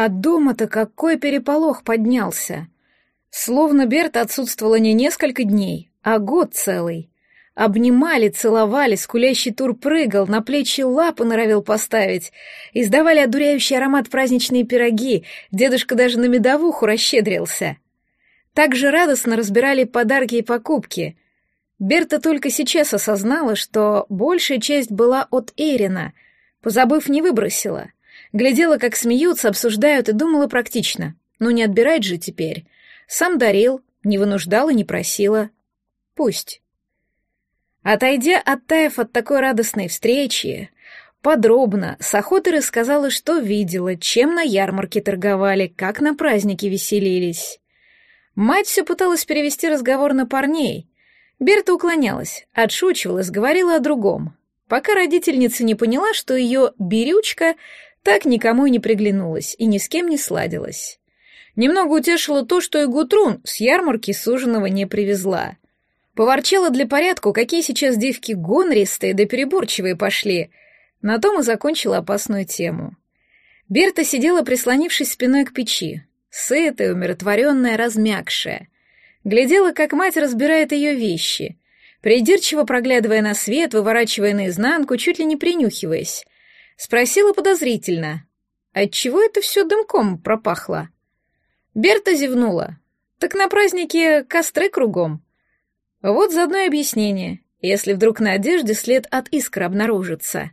А дома-то какой переполох поднялся! Словно Берта отсутствовала не несколько дней, а год целый. Обнимали, целовали, скулящий тур прыгал, на плечи лапы норовил поставить. Издавали одуряющий аромат праздничные пироги, дедушка даже на медовуху расщедрился. Так же радостно разбирали подарки и покупки. Берта только сейчас осознала, что большая часть была от Эрина, позабыв, не выбросила. Глядела, как смеются, обсуждают, и думала практично. Ну не отбирать же теперь. Сам дарил, не вынуждал и не просила. Пусть. Отойдя от Таев от такой радостной встречи, подробно, с охотой рассказала, что видела, чем на ярмарке торговали, как на празднике веселились. Мать все пыталась перевести разговор на парней. Берта уклонялась, отшучивалась, говорила о другом, пока родительница не поняла, что ее «берючка» так никому и не приглянулась и ни с кем не сладилась. Немного утешило то, что и Гутрун с ярмарки суженого не привезла. Поворчала для порядку, какие сейчас девки гонристые да переборчивые пошли. На том и закончила опасную тему. Берта сидела, прислонившись спиной к печи, сытая, умиротворенная, размягшая. Глядела, как мать разбирает ее вещи, придирчиво проглядывая на свет, выворачивая наизнанку, чуть ли не принюхиваясь. Спросила подозрительно, отчего это все дымком пропахло? Берта зевнула. Так на празднике костры кругом. Вот заодно и объяснение, если вдруг на одежде след от искры обнаружится.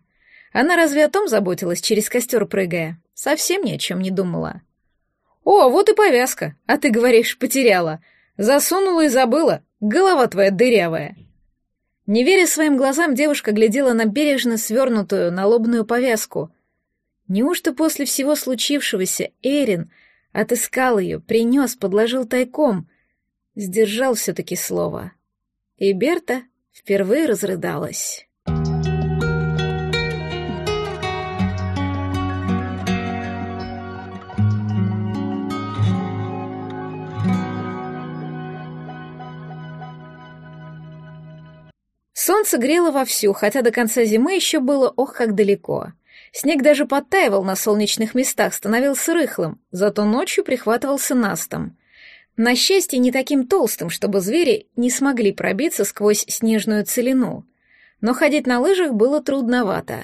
Она разве о том заботилась, через костер прыгая? Совсем ни о чем не думала. «О, вот и повязка, а ты говоришь, потеряла. Засунула и забыла, голова твоя дырявая». Не веря своим глазам, девушка глядела на бережно свернутую налобную повязку. Неужто после всего случившегося Эрин — Отыскал ее, принес, подложил тайком. Сдержал все-таки слово. И Берта впервые разрыдалась. Солнце грело вовсю, хотя до конца зимы еще было ох как далеко — Снег даже подтаивал на солнечных местах, становился рыхлым, зато ночью прихватывался настом. На счастье, не таким толстым, чтобы звери не смогли пробиться сквозь снежную целину. Но ходить на лыжах было трудновато.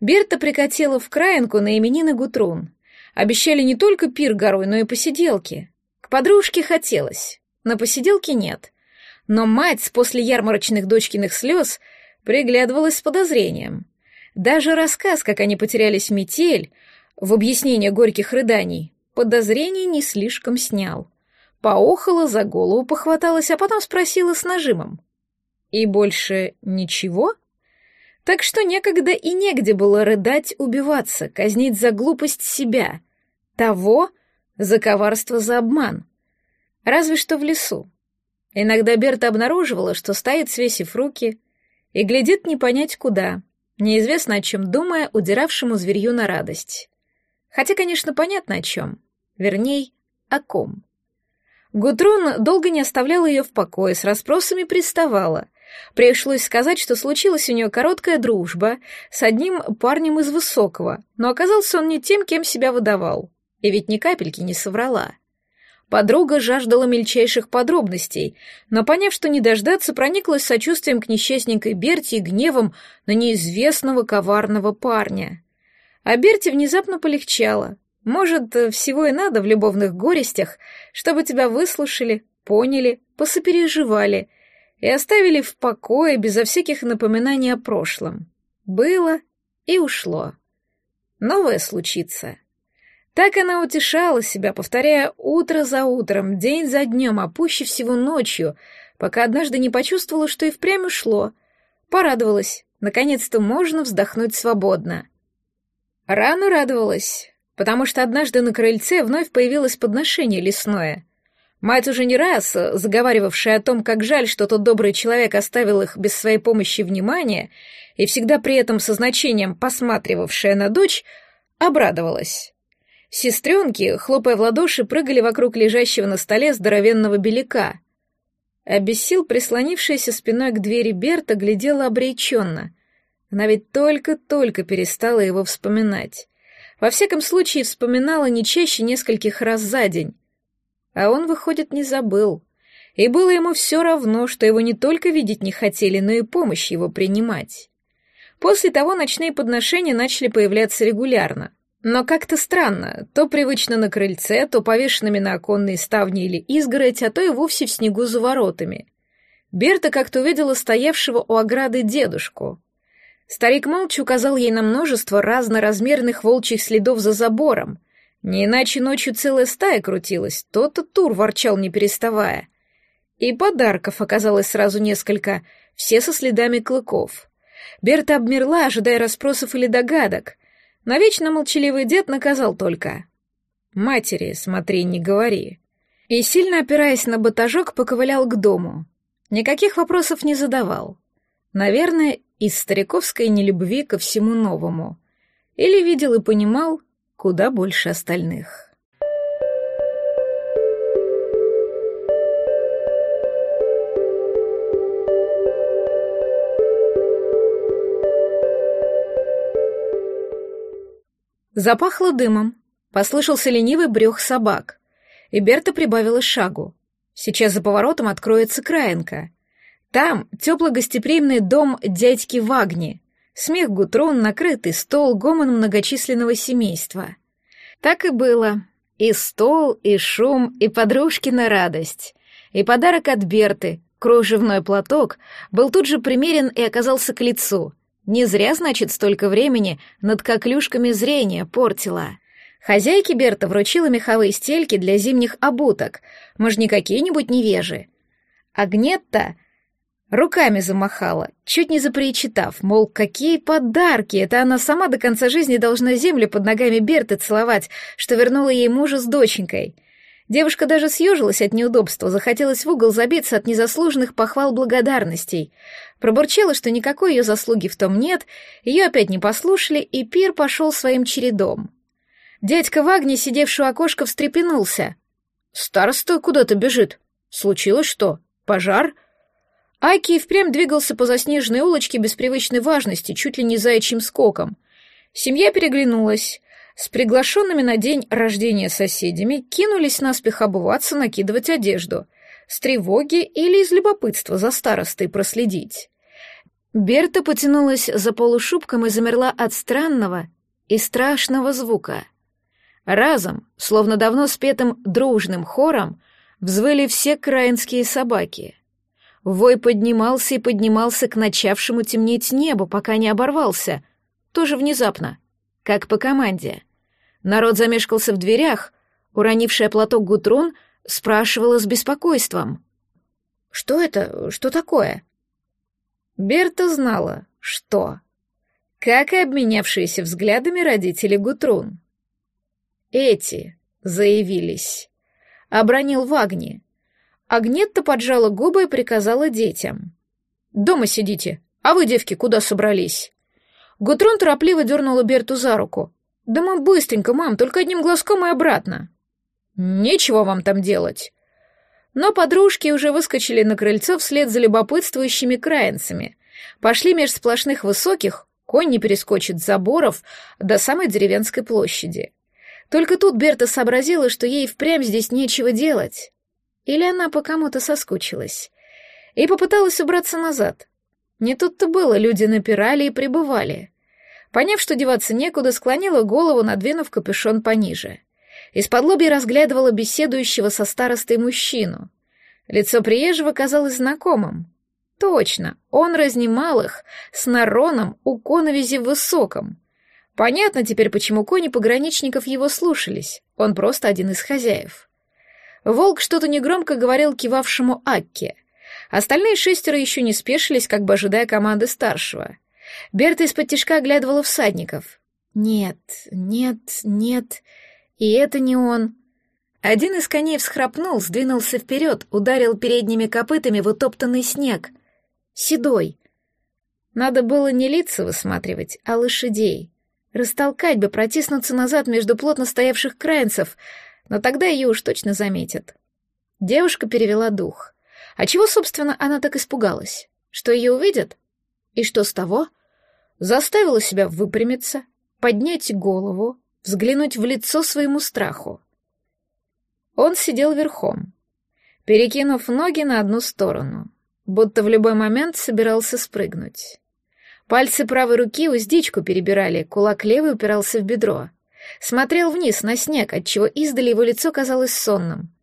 Берта прикатила в краинку на именины Гутрун. Обещали не только пир горой, но и посиделки. К подружке хотелось, на посиделке нет. Но мать после ярмарочных дочкиных слез приглядывалась с подозрением. Даже рассказ, как они потерялись в метель, в объяснение горьких рыданий, подозрений не слишком снял. Поохала, за голову похваталась, а потом спросила с нажимом. «И больше ничего?» Так что некогда и негде было рыдать, убиваться, казнить за глупость себя, того, за коварство, за обман. Разве что в лесу. Иногда Берта обнаруживала, что стоит, свесив руки, и глядит не понять куда, неизвестно о чем думая, удиравшему зверью на радость. Хотя, конечно, понятно о чем. Верней, о ком. Гутрун долго не оставляла ее в покое, с расспросами приставала. Пришлось сказать, что случилась у нее короткая дружба с одним парнем из Высокого, но оказался он не тем, кем себя выдавал. И ведь ни капельки не соврала. Подруга жаждала мельчайших подробностей, но, поняв, что не дождаться, прониклась сочувствием к несчастненькой Берти и гневом на неизвестного коварного парня. А Берти внезапно полегчало. Может, всего и надо в любовных горестях, чтобы тебя выслушали, поняли, посопереживали и оставили в покое безо всяких напоминаний о прошлом. Было и ушло. Новое случится. Так она утешала себя, повторяя утро за утром, день за днем, а пуще всего ночью, пока однажды не почувствовала, что и впрямь ушло. Порадовалась. Наконец-то можно вздохнуть свободно. Рано радовалась, потому что однажды на крыльце вновь появилось подношение лесное. Мать уже не раз, заговаривавшая о том, как жаль, что тот добрый человек оставил их без своей помощи внимания, и всегда при этом со значением посматривавшая на дочь, обрадовалась. Сестренки, хлопая в ладоши, прыгали вокруг лежащего на столе здоровенного беляка. А без прислонившаяся спиной к двери Берта глядела обреченно. Она ведь только-только перестала его вспоминать. Во всяком случае, вспоминала не чаще нескольких раз за день. А он, выходит, не забыл. И было ему все равно, что его не только видеть не хотели, но и помощь его принимать. После того ночные подношения начали появляться регулярно. Но как-то странно, то привычно на крыльце, то повешенными на оконные ставни или изгородь, а то и вовсе в снегу за воротами. Берта как-то увидела стоявшего у ограды дедушку. Старик молча указал ей на множество разноразмерных волчьих следов за забором. Не иначе ночью целая стая крутилась, тот-то тур ворчал не переставая. И подарков оказалось сразу несколько, все со следами клыков. Берта обмерла, ожидая расспросов или догадок. Навечно молчаливый дед наказал только. «Матери, смотри, не говори». И, сильно опираясь на батажок, поковылял к дому. Никаких вопросов не задавал. Наверное, из стариковской нелюбви ко всему новому. Или видел и понимал куда больше остальных. Запахло дымом, послышался ленивый брех собак, и Берта прибавила шагу. Сейчас за поворотом откроется краинка — там тепло-гостеприимный дом дядьки Вагни, смех Гутрон, накрытый стол, гомон многочисленного семейства. Так и было. И стол, и шум, и подружкина радость. И подарок от Берты, кружевной платок, был тут же примерен и оказался к лицу. Не зря, значит, столько времени над коклюшками зрения портила. Хозяйке Берта вручила меховые стельки для зимних обуток. Мы ж не какие-нибудь невежи. Агнетта Руками замахала, чуть не запричитав, мол, какие подарки, это она сама до конца жизни должна землю под ногами Берты целовать, что вернула ей мужа с доченькой. Девушка даже съежилась от неудобства, захотелось в угол забиться от незаслуженных похвал благодарностей. Пробурчала, что никакой ее заслуги в том нет, ее опять не послушали, и пир пошел своим чередом. Дядька Вагни, сидевший у окошка, встрепенулся. «Староста куда-то бежит. Случилось что? Пожар?» Аки впрямь двигался по заснеженной улочке без привычной важности, чуть ли не заячьим скоком. Семья переглянулась. С приглашенными на день рождения соседями кинулись наспех обуваться, накидывать одежду. С тревоги или из любопытства за старостой проследить. Берта потянулась за полушубком и замерла от странного и страшного звука. Разом, словно давно спетым дружным хором, взвыли все краинские собаки — Вой поднимался и поднимался к начавшему темнеть небу, пока не оборвался. Тоже внезапно, как по команде. Народ замешкался в дверях, уронившая платок Гутрун спрашивала с беспокойством. «Что это? Что такое?» Берта знала, что. Как и обменявшиеся взглядами родители Гутрун. «Эти заявились», — обронил Вагни. Агнетта поджала губы и приказала детям. «Дома сидите, а вы, девки, куда собрались?» Гутрон торопливо дернула Берту за руку. «Да мы быстренько, мам, только одним глазком и обратно». «Нечего вам там делать». Но подружки уже выскочили на крыльцо вслед за любопытствующими краинцами. Пошли меж сплошных высоких, конь не перескочит заборов до самой деревенской площади. Только тут Берта сообразила, что ей впрямь здесь нечего делать. Или она по кому-то соскучилась. И попыталась убраться назад. Не тут-то было, люди напирали и пребывали. Поняв, что деваться некуда, склонила голову, надвинув капюшон пониже. Из-под лобья разглядывала беседующего со старостой мужчину. Лицо приезжего казалось знакомым. Точно, он разнимал их с Нароном у коновизи Высоком. Понятно теперь, почему кони пограничников его слушались. Он просто один из хозяев. Волк что-то негромко говорил кивавшему Акке. Остальные шестеро еще не спешились, как бы ожидая команды старшего. Берта из-под тишка оглядывала всадников. «Нет, нет, нет, и это не он». Один из коней всхрапнул, сдвинулся вперед, ударил передними копытами в утоптанный снег. Седой. Надо было не лица высматривать, а лошадей. Растолкать бы, протиснуться назад между плотно стоявших краинцев — но тогда ее уж точно заметят. Девушка перевела дух. А чего, собственно, она так испугалась? Что ее увидят? И что с того? Заставила себя выпрямиться, поднять голову, взглянуть в лицо своему страху. Он сидел верхом, перекинув ноги на одну сторону, будто в любой момент собирался спрыгнуть. Пальцы правой руки уздечку перебирали, кулак левый упирался в бедро. Смотрел вниз на снег, отчего издали его лицо казалось сонным.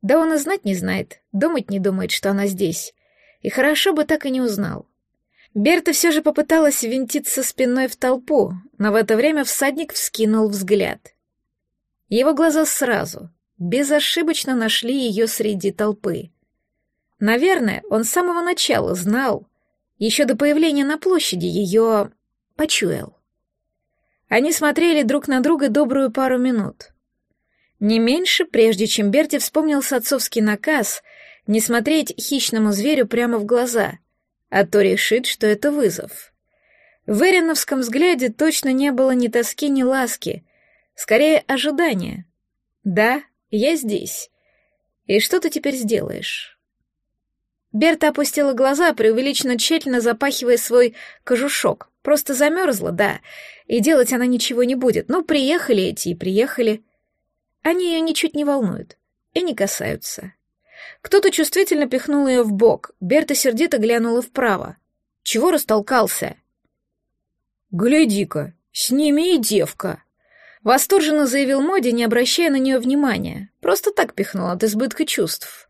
Да он и знать не знает, думать не думает, что она здесь. И хорошо бы так и не узнал. Берта все же попыталась винтиться спиной в толпу, но в это время всадник вскинул взгляд. Его глаза сразу, безошибочно нашли ее среди толпы. Наверное, он с самого начала знал, еще до появления на площади ее почуял. Они смотрели друг на друга добрую пару минут. Не меньше, прежде чем Берти вспомнился отцовский наказ не смотреть хищному зверю прямо в глаза, а то решит, что это вызов. В Эриновском взгляде точно не было ни тоски, ни ласки, скорее ожидания. «Да, я здесь. И что ты теперь сделаешь?» Берта опустила глаза, преувеличенно тщательно запахивая свой кожушок. Просто замерзла, да, и делать она ничего не будет. Ну, приехали эти и приехали. Они ее ничуть не волнуют и не касаются. Кто-то чувствительно пихнул ее в бок. Берта сердито глянула вправо. Чего растолкался? «Гляди-ка, с ними и девка!» Восторженно заявил Моди, не обращая на нее внимания. Просто так пихнул от избытка чувств.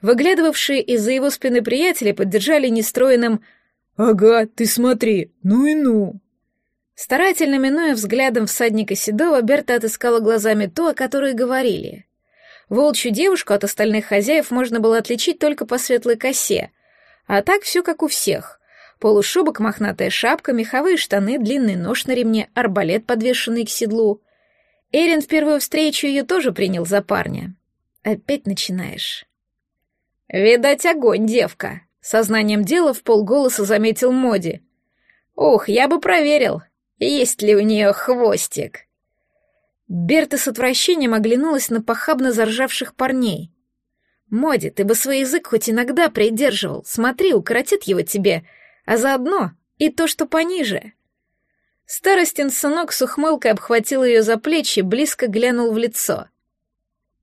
Выглядывавшие из-за его спины приятели поддержали нестроенным «Ага, ты смотри, ну и ну!» Старательно минуя взглядом всадника Седова, Берта отыскала глазами то, о которой говорили. Волчью девушку от остальных хозяев можно было отличить только по светлой косе, а так все как у всех. Полушубок, мохнатая шапка, меховые штаны, длинный нож на ремне, арбалет, подвешенный к седлу. Эрин в первую встречу ее тоже принял за парня. Опять начинаешь. «Видать, огонь, девка!» — сознанием дела в полголоса заметил Моди. «Ух, я бы проверил, есть ли у нее хвостик». Берта с отвращением оглянулась на похабно заржавших парней. «Моди, ты бы свой язык хоть иногда придерживал. Смотри, укоротит его тебе, а заодно и то, что пониже». Старостин сынок с ухмылкой обхватил ее за плечи, близко глянул в лицо.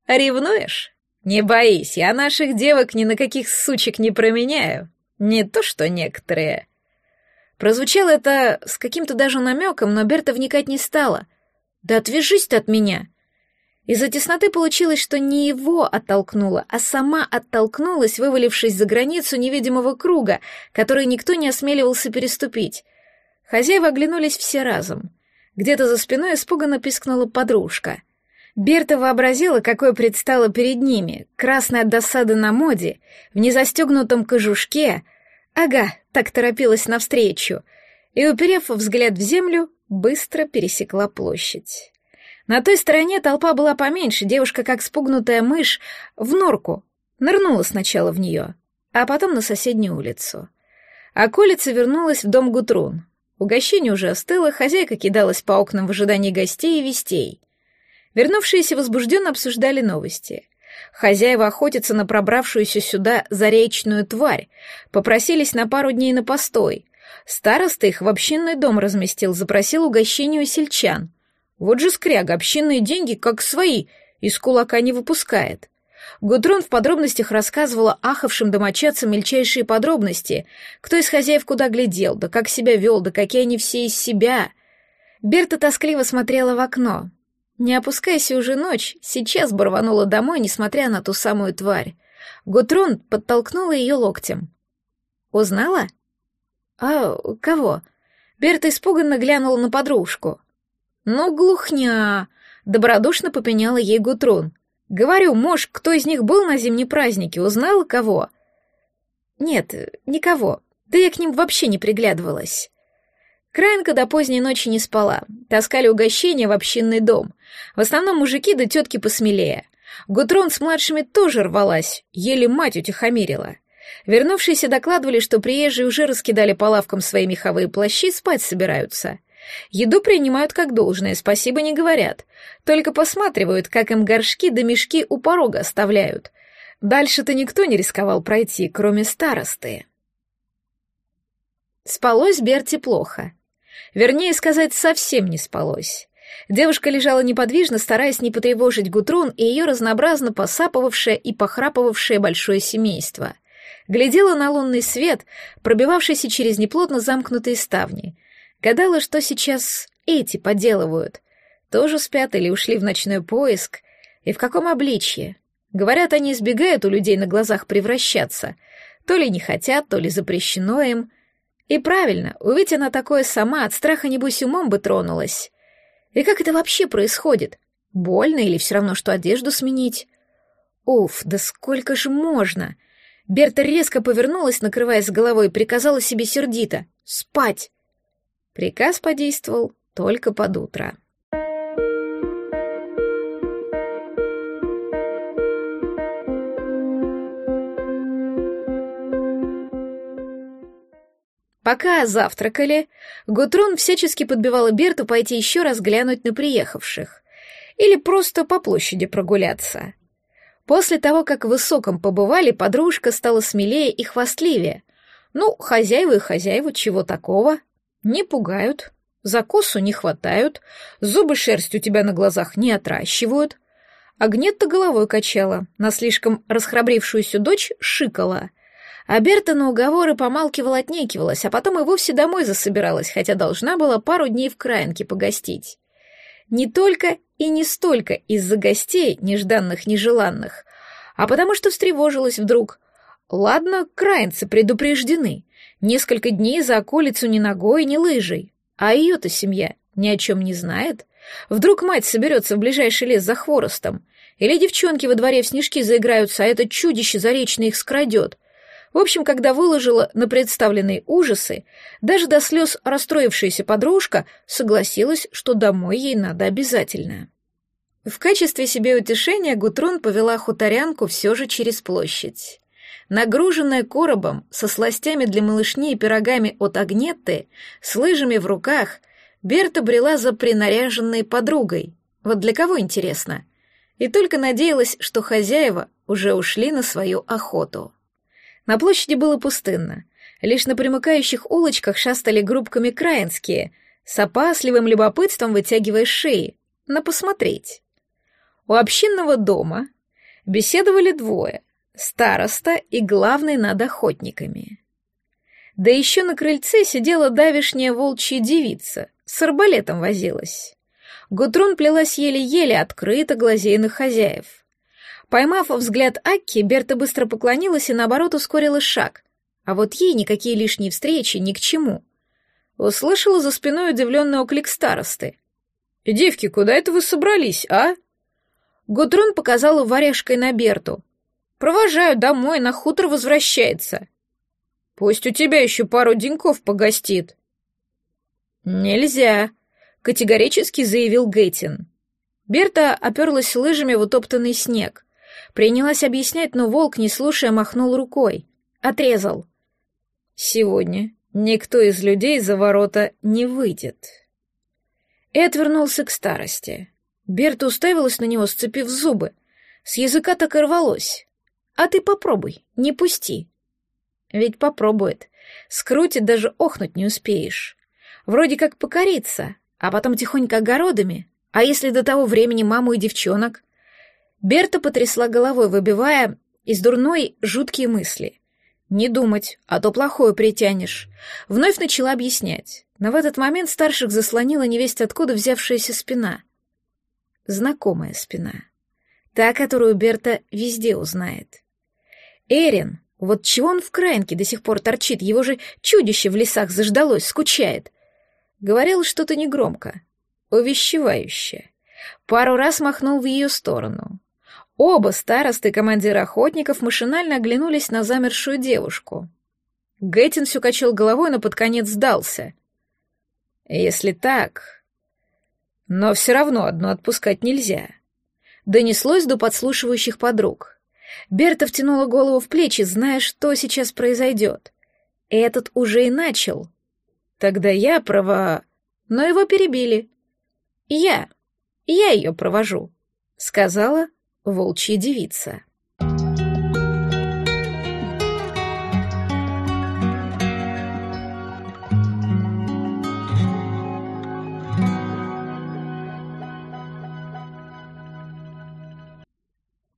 «Ревнуешь?» «Не боись, я наших девок ни на каких сучек не променяю. Не то что некоторые». Прозвучало это с каким-то даже намеком, но Берта вникать не стала. «Да отвяжись ты от меня!» Из-за тесноты получилось, что не его оттолкнула, а сама оттолкнулась, вывалившись за границу невидимого круга, который никто не осмеливался переступить. Хозяева оглянулись все разом. Где-то за спиной испуганно пискнула подружка — Берта вообразила, какое предстало перед ними, красная от досады на моде, в незастегнутом кожушке. Ага, так торопилась навстречу. И, уперев взгляд в землю, быстро пересекла площадь. На той стороне толпа была поменьше, девушка, как спугнутая мышь, в норку. Нырнула сначала в нее, а потом на соседнюю улицу. А колица вернулась в дом Гутрун. Угощение уже остыло, хозяйка кидалась по окнам в ожидании гостей и вестей. Вернувшиеся возбужденно обсуждали новости. Хозяева охотятся на пробравшуюся сюда заречную тварь, попросились на пару дней на постой. Староста их в общинный дом разместил, запросил угощение у сельчан. Вот же скряга, общинные деньги, как свои, из кулака не выпускает. Гудрон в подробностях рассказывала ахавшим домочадцам мельчайшие подробности, кто из хозяев куда глядел, да как себя вел, да какие они все из себя. Берта тоскливо смотрела в окно. Не опускайся уже ночь, сейчас бы рванула домой, несмотря на ту самую тварь. Гутрун подтолкнула ее локтем. «Узнала?» «А кого?» Берта испуганно глянула на подружку. «Ну, глухня!» — добродушно попеняла ей Гутрун. «Говорю, муж, кто из них был на зимней празднике, узнала кого?» «Нет, никого. Да я к ним вообще не приглядывалась». Краинка до поздней ночи не спала. Таскали угощения в общинный дом. В основном мужики да тетки посмелее. Гутрон с младшими тоже рвалась, еле мать утихомирила. Вернувшиеся докладывали, что приезжие уже раскидали по лавкам свои меховые плащи, спать собираются. Еду принимают как должное, спасибо не говорят. Только посматривают, как им горшки да мешки у порога оставляют. Дальше-то никто не рисковал пройти, кроме старосты. Спалось Берти плохо. Вернее сказать, совсем не спалось. Девушка лежала неподвижно, стараясь не потревожить Гутрун и ее разнообразно посапывавшее и похрапывавшее большое семейство. Глядела на лунный свет, пробивавшийся через неплотно замкнутые ставни. Гадала, что сейчас эти поделывают. Тоже спят или ушли в ночной поиск? И в каком обличье? Говорят, они избегают у людей на глазах превращаться. То ли не хотят, то ли запрещено им. И правильно, увидеть она такое сама, от страха небось умом бы тронулась. И как это вообще происходит? Больно или все равно, что одежду сменить? Уф, да сколько же можно? Берта резко повернулась, накрываясь головой, и приказала себе сердито «Спать!». Приказ подействовал только под утро. Пока завтракали, Гутрун всячески подбивала Берту пойти еще раз глянуть на приехавших. Или просто по площади прогуляться. После того, как в Высоком побывали, подружка стала смелее и хвастливее. Ну, хозяева и хозяева, чего такого? Не пугают, за косу не хватают, зубы шерсть у тебя на глазах не отращивают. Агнетта головой качала, на слишком расхрабрившуюся дочь шикала — а Берта на уговоры помалкивала-отнекивалась, а потом и вовсе домой засобиралась, хотя должна была пару дней в Краинке погостить. Не только и не столько из-за гостей, нежданных-нежеланных, а потому что встревожилась вдруг. Ладно, краинцы предупреждены. Несколько дней за околицу ни ногой, ни лыжей. А ее-то семья ни о чем не знает. Вдруг мать соберется в ближайший лес за хворостом. Или девчонки во дворе в снежки заиграются, а это чудище заречное их скрадет. В общем, когда выложила на представленные ужасы, даже до слез расстроившаяся подружка согласилась, что домой ей надо обязательно. В качестве себе утешения Гутрун повела хуторянку все же через площадь. Нагруженная коробом со сластями для малышни и пирогами от Агнетты, с лыжами в руках, Берта брела за принаряженной подругой. Вот для кого интересно? И только надеялась, что хозяева уже ушли на свою охоту. На площади было пустынно. Лишь на примыкающих улочках шастали группками краинские, с опасливым любопытством вытягивая шеи, на посмотреть. У общинного дома беседовали двое — староста и главный над охотниками. Да еще на крыльце сидела давишняя волчья девица, с арбалетом возилась. Гутрун плелась еле-еле, открыто глазея на хозяев. Поймав взгляд Акки, Берта быстро поклонилась и, наоборот, ускорила шаг. А вот ей никакие лишние встречи ни к чему. Услышала за спиной удивленный оклик старосты. «Девки, куда это вы собрались, а?» Гудрун показала варежкой на Берту. «Провожаю домой, на хутор возвращается». «Пусть у тебя еще пару деньков погостит». «Нельзя», — категорически заявил Гейтин. Берта оперлась лыжами в утоптанный снег. Принялась объяснять, но волк, не слушая, махнул рукой. Отрезал. «Сегодня никто из людей за ворота не выйдет». И отвернулся к старости. Берта уставилась на него, сцепив зубы. С языка так и рвалось. «А ты попробуй, не пусти». Ведь попробует. Скрутит, даже охнуть не успеешь. Вроде как покориться, а потом тихонько огородами. А если до того времени маму и девчонок? Берта потрясла головой, выбивая из дурной жуткие мысли. «Не думать, а то плохое притянешь». Вновь начала объяснять, но в этот момент старших заслонила невесть откуда взявшаяся спина. Знакомая спина. Та, которую Берта везде узнает. Эрин, вот чего он в краинке до сих пор торчит, его же чудище в лесах заждалось, скучает. Говорил что-то негромко, увещевающе. Пару раз махнул в ее сторону. Оба старосты и командир охотников машинально оглянулись на замершую девушку. Гэттин все качал головой, но под конец сдался. «Если так...» «Но все равно одно отпускать нельзя». Донеслось до подслушивающих подруг. Берта втянула голову в плечи, зная, что сейчас произойдет. Этот уже и начал. Тогда я права... Но его перебили. Я. Я ее провожу, — сказала Волчья девица.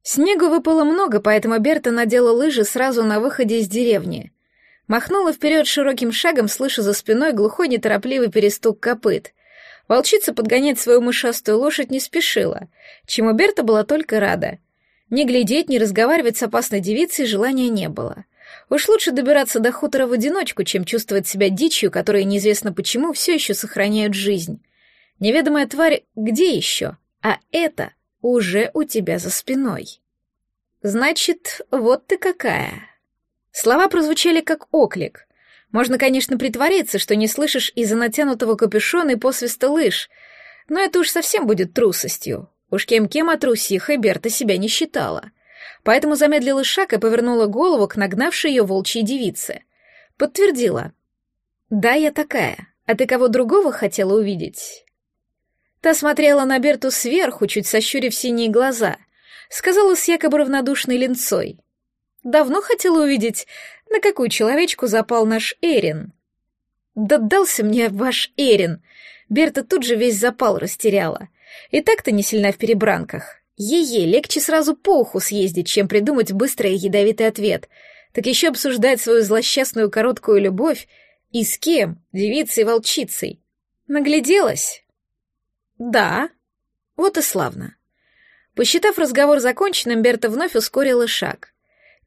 Снега выпало много, поэтому Берта надела лыжи сразу на выходе из деревни. Махнула вперед широким шагом, слыша за спиной глухой неторопливый перестук копыт. Волчица подгонять свою мышастую лошадь не спешила, чему Берта была только рада. Ни глядеть, ни разговаривать с опасной девицей желания не было. Уж лучше добираться до хутора в одиночку, чем чувствовать себя дичью, которая неизвестно почему все еще сохраняют жизнь. Неведомая тварь где еще? А это уже у тебя за спиной. Значит, вот ты какая. Слова прозвучали как оклик. Можно, конечно, притвориться, что не слышишь из-за натянутого капюшона и посвиста лыж, но это уж совсем будет трусостью. Уж кем-кем, а трусихой Берта себя не считала. Поэтому замедлила шаг и повернула голову к нагнавшей ее волчьей девице. Подтвердила. «Да, я такая. А ты кого другого хотела увидеть?» Та смотрела на Берту сверху, чуть сощурив синие глаза. Сказала с якобы равнодушной линцой. «Давно хотела увидеть, на какую человечку запал наш Эрин». «Да дался мне ваш Эрин!» Берта тут же весь запал растеряла. И так-то не сильна в перебранках. Ей-ей, легче сразу по уху съездить, чем придумать быстрый и ядовитый ответ. Так еще обсуждать свою злосчастную короткую любовь. И с кем? Девицей-волчицей. Нагляделась? Да. Вот и славно. Посчитав разговор законченным, Берта вновь ускорила шаг.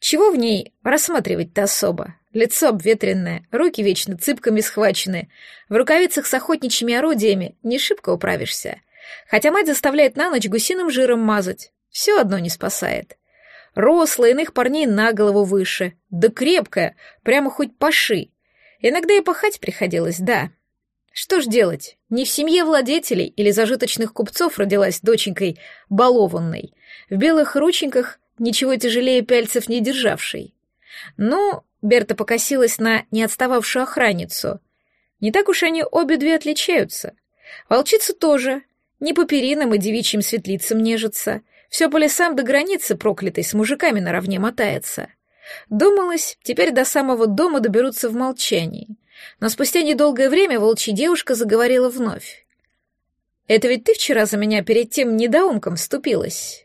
Чего в ней рассматривать-то особо? Лицо обветренное, руки вечно цыпками схвачены, в рукавицах с охотничьими орудиями не шибко управишься. Хотя мать заставляет на ночь гусиным жиром мазать. Все одно не спасает. Рослая, иных парней на голову выше. Да крепкая, прямо хоть паши. Иногда и пахать приходилось, да. Что ж делать? Не в семье владетелей или зажиточных купцов родилась доченькой балованной. В белых рученьках ничего тяжелее пяльцев не державшей. Ну, Берта покосилась на неотстававшую охранницу. Не так уж они обе две отличаются. Волчица тоже, не по перинам и девичьим светлицам нежится, все по лесам до границы проклятой с мужиками наравне мотается. Думалось, теперь до самого дома доберутся в молчании. Но спустя недолгое время волчья девушка заговорила вновь. «Это ведь ты вчера за меня перед тем недоумком вступилась?»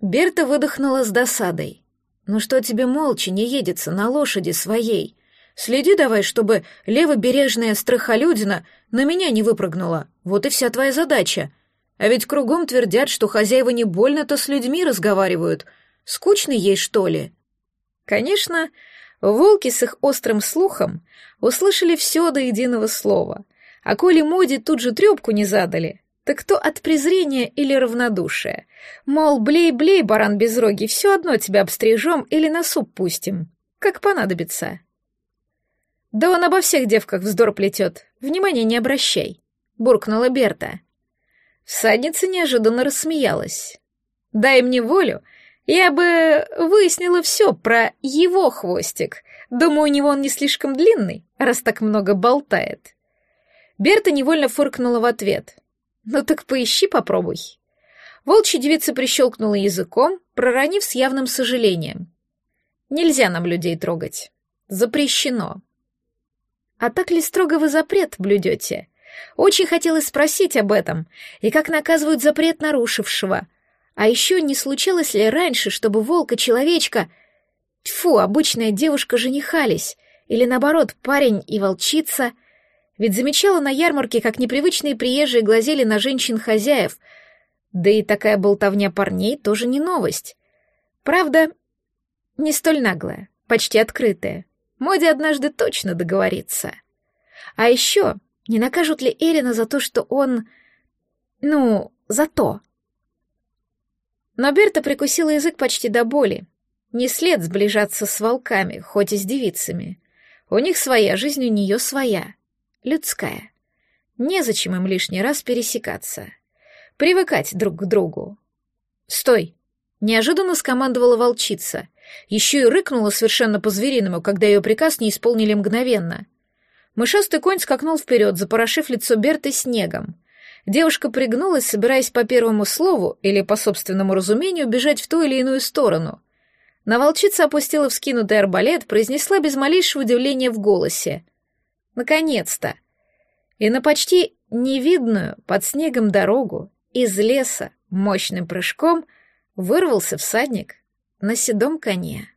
Берта выдохнула с досадой. «Ну что тебе молча не едется на лошади своей? Следи давай, чтобы левобережная страхолюдина на меня не выпрыгнула. Вот и вся твоя задача. А ведь кругом твердят, что хозяева не больно-то с людьми разговаривают. Скучно ей, что ли? Конечно, волки с их острым слухом услышали все до единого слова. А коли Моди тут же трепку не задали, так кто от презрения или равнодушия? Мол, блей-блей, баран безрогий, все одно тебя обстрижем или на суп пустим. Как понадобится. «Да он обо всех девках вздор плетет. Внимания не обращай», — буркнула Берта. Всадница неожиданно рассмеялась. «Дай мне волю, я бы выяснила все про его хвостик. Думаю, у него он не слишком длинный, раз так много болтает». Берта невольно фыркнула в ответ. «Ну так поищи, попробуй». Волчья девица прищелкнула языком, проронив с явным сожалением. «Нельзя нам людей трогать. Запрещено. А так ли строго вы запрет блюдете? Очень хотелось спросить об этом, и как наказывают запрет нарушившего. А еще не случалось ли раньше, чтобы волка-человечка... Тьфу, обычная девушка женихались, или наоборот, парень и волчица... Ведь замечала на ярмарке, как непривычные приезжие глазели на женщин-хозяев. Да и такая болтовня парней тоже не новость. Правда, не столь наглая, почти открытая. Моди однажды точно договорится. А еще, не накажут ли Эрина за то, что он... Ну, за то. Но Берта прикусила язык почти до боли. Не след сближаться с волками, хоть и с девицами. У них своя жизнь, у нее своя. Людская. Незачем им лишний раз пересекаться. Привыкать друг к другу. «Стой!» — неожиданно скомандовала волчица. Еще и рыкнула совершенно по-звериному, когда ее приказ не исполнили мгновенно. Мышастый конь скакнул вперед, запорошив лицо Берты снегом. Девушка пригнулась, собираясь по первому слову или по собственному разумению бежать в ту или иную сторону. На волчица опустила вскинутый арбалет, произнесла без малейшего удивления в голосе. «Наконец-то!» И на почти невидную под снегом дорогу из леса мощным прыжком вырвался всадник на седом коне.